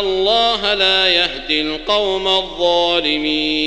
الله لا يهدي القوم الظالمين